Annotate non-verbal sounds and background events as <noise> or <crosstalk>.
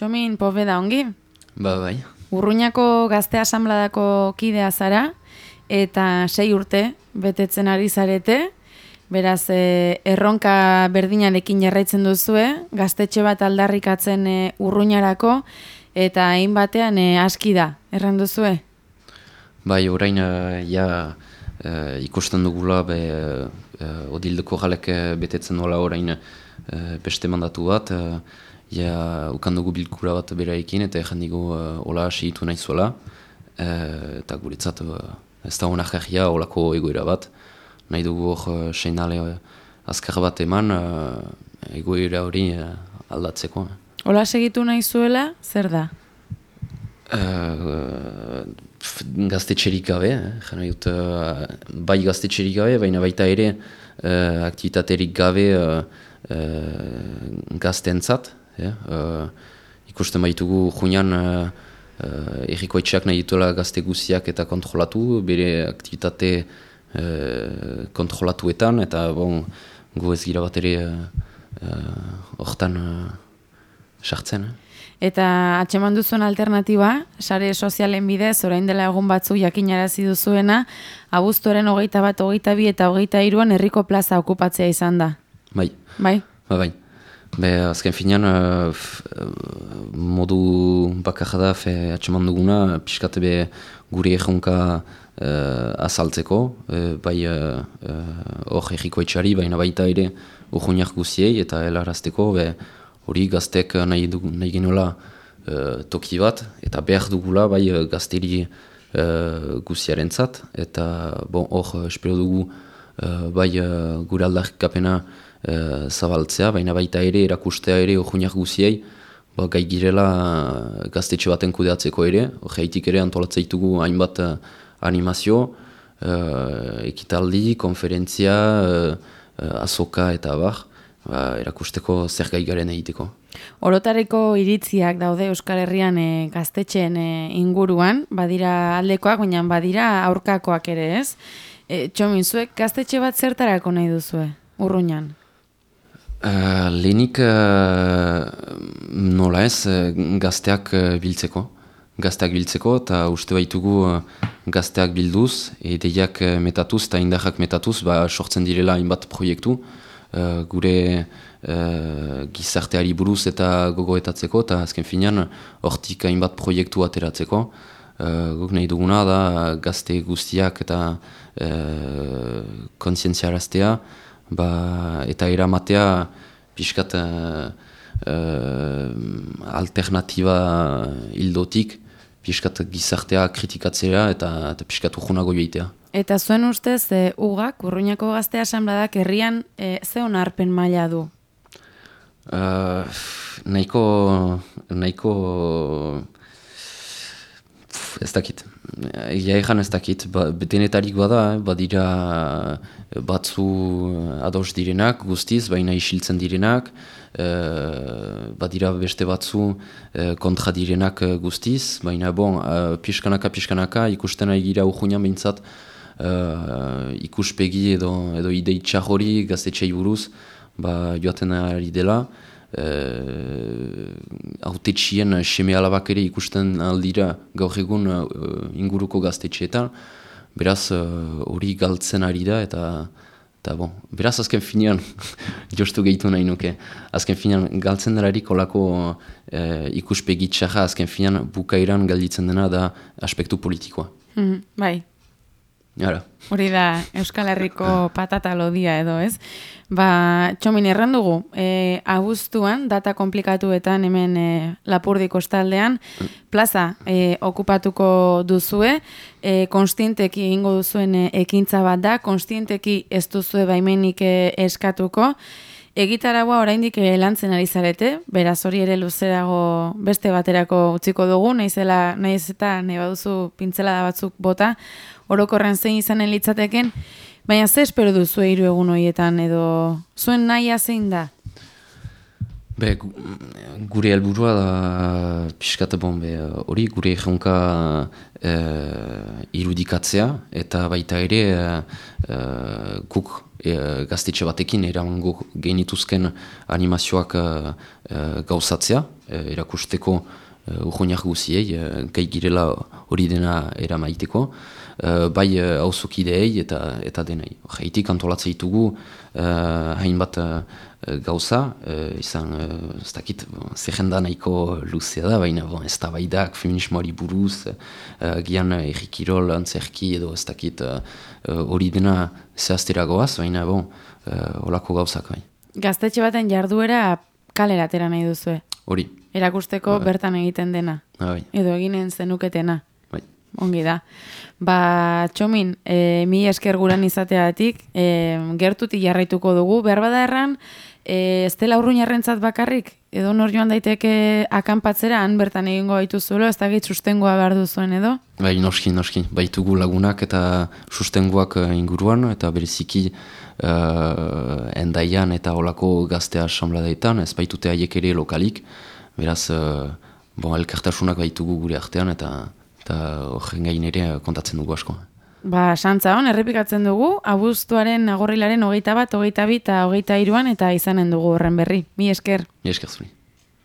Txomin, pobe da ongi? Ba, bai. Urruñako gazte asambladako kidea zara, eta sei urte betetzen ari zarete, beraz, e, erronka berdinarekin jarraitzen duzue, gaztetxe bat aldarrikatzen e, urruñarako, eta hain batean e, aski da, erran duzue? Bai, orain, uh, ja, uh, ikusten dugula, be, uh, odildeko jalek betetzen dola orain uh, beste mandatu bat, uh, ja, ukan dugu bilkura bat beraekin, eta egin dugu uh, ola segitu nahi zuela, uh, eta guretzat uh, ez da honak egia olako egoera bat, nahi dugu hor uh, seinale uh, azkar bat eman uh, egoera hori uh, aldatzeko. Ola segitu nahi zuela, zer da? Uh, gaztetxerik gabe, eh? dut, uh, bai gaztetxerik gabe, baina baita ere uh, aktivitaterik gabe uh, uh, gaztentzat. Uh, ikusten baitugu junean uh, uh, errikoetxeak nahi dituela gazte guziak eta kontrolatu, bere aktivitate uh, kontrolatuetan, eta bon, gu ez gira bat ere hortan uh, uh, sartzen. Eta atxeman duzuen alternatiba, sare sozialen bidez, orain dela egun batzu jakinarazi duzuena, abuztuaren hogeita bat, hogeita bi eta hogeita iruan herriko plaza okupatzea izan da. Bai. Bai? Ba, bai. Be, azken finean, uh, modu bakarra da, atxeman duguna, piskate be guri egunka uh, azaltzeko, uh, bai hor uh, erriko etxari, baina baita ere urguniak guziei, eta helarazteko, be, hori gaztek nahi, du, nahi genola uh, toki bat, eta behar dugula bai gazteri uh, guziaren zat, eta bon, hor espero dugu uh, bai gure aldarkapena uh, zabaltzea, baina baita ere erakustea ere horiak guziei, ba, gai girela uh, gaztetxe baten kudeatzeko ere, haitik ere antolatzeitugu hainbat uh, animazio, uh, ekitaldi, konferentzia, uh, azoka eta bar, ba, erakusteko zer gai garen egiteko. Orotareko iritziak daude Euskal Herrian e, gaztetxeen e, inguruan, badira aldekoak, baina badira aurkakoak ere ez. E, txomin, zuek gaztetxe bat zertarako nahi duzue, urruñan? Uh, lehenik uh, nola ez gazteak biltzeko. Gazteak biltzeko eta uste baitugu uh, gazteak bilduz, edeiak metatuz eta indarrak metatuz, ba, sortzen direla inbat proiektu. Eh, gure uh, gizarteari buruz eta gogoetatzeko, eta azken finean hortik hainbat proiektu ateratzeko. Uh, guk nahi duguna da gazte guztiak eta uh, kontzientziaraztea, ba, eta eramatea pixkat uh, alternatiba hildotik, pixkat gizartea kritikatzea eta, eta pixkat urgunago joitea. Eta zuen ustez, e, ugak, urruñako gazte asambladak herrian e, ze honarpen maila du? Uh, nahiko, nahiko, ez dakit. Ia egan ez dakit, ba, betenetarik bada, eh, badira batzu ados direnak guztiz, baina isiltzen direnak, uh, badira beste batzu kontra direnak guztiz, baina bon, uh, piskanaka, piskanaka, ikusten ari gira urruñan behintzat, uh, ikuspegi edo, edo idei txahori gaztetxei buruz ba, joaten ari dela. Uh, autetxien seme alabak ere ikusten aldira gaur egun uh, inguruko gaztetxeetan. Beraz hori uh, galtzen ari da eta eta bon, beraz azken finean <laughs> jostu gehitu nahi nuke. Azken finean galtzen dararik olako uh, ikuspegi txaha azken finean bukairan galditzen dena da aspektu politikoa. Mm, bai, Hori da Euskal Herriko patata lodia edo, ez? Ba, txomin erran dugu, e, abuztuan, data komplikatuetan hemen e, lapurdiko estaldean, plaza e, okupatuko duzue, e, konstienteki ingo duzuen e, ekintza bat da, konstienteki ez duzue baimenik e, eskatuko, Egitaragua oraindik lantzen ari zarete, beraz hori ere luzerago beste baterako utziko dugu, naizela naiz eta nahi baduzu pintzela batzuk bota, orokorren zein izanen litzateken, baina ze espero duzu hiru egun horietan edo zuen nahia zein da? Be, gure helburua da pixkate bon, hori gure egonka e, irudikatzea eta baita ere e, guk e, gaztetxe batekin eramango genituzken animazioak e, gauzatzea, e, erakusteko e, urroinak guziei, e, gai girela hori dena eramaiteko, e, bai hauzokideei eta, eta denei. Jaitik antolatzea ditugu hainbat gauza, izan, ez dakit, zerrenda nahiko luzea da, baina bon, ez da baidak, feminismoari buruz, gian errikirol, antzerki edo ez dakit hori dena zehaztera goaz, baina bon, uh, olako gauzak bai. Gaztetxe baten jarduera kalera atera nahi duzue? Hori. Erakusteko bai. bertan egiten dena? Bai. Edo eginen zenuketena? Bai. Ongi da. Ba, txomin, e, mi esker guran izateatik, e, gertutik jarraituko dugu, behar bada erran, e, ez dela urruin bakarrik, edo nor joan daiteke akanpatzera, han bertan egingo baitu zuelo, ez da gait sustengoa behar duzuen edo? Bai, noski, noski, baitugu lagunak eta sustengoak eh, inguruan, eta bereziki uh, endaian eta olako gaztea asamladaitan, ez baitute haiek ere lokalik, beraz, uh, bon, elkartasunak baitugu gure artean, eta eta horren gain ere kontatzen dugu asko. Ba, santza hon, errepikatzen dugu, abuztuaren agorrilaren hogeita bat, hogeita bit eta hogeita iruan, eta izanen dugu horren berri. Mi esker. Mi esker zuri.